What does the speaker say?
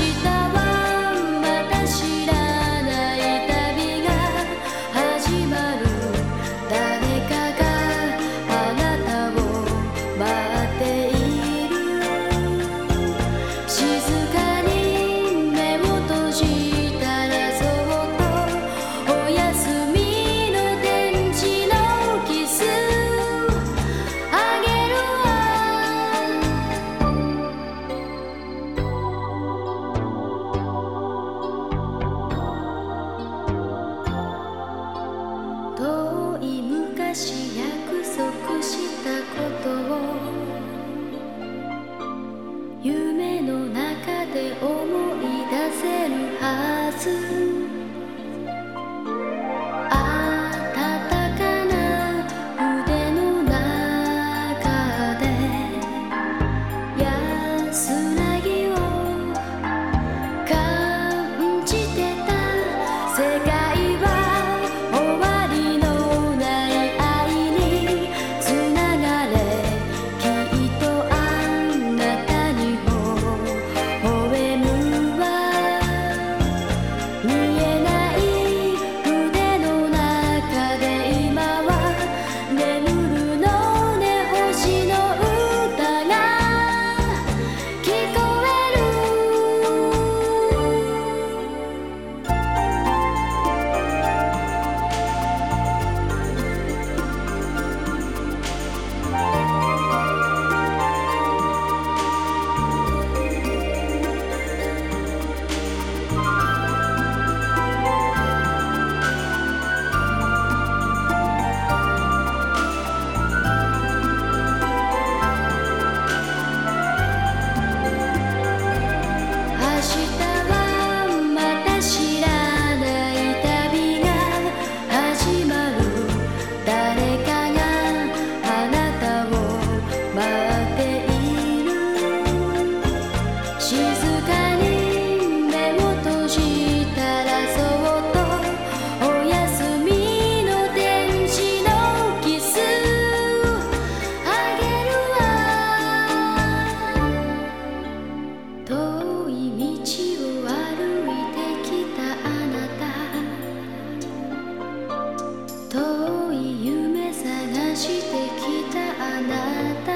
したはず Ooh. 遠い夢探してきたあなた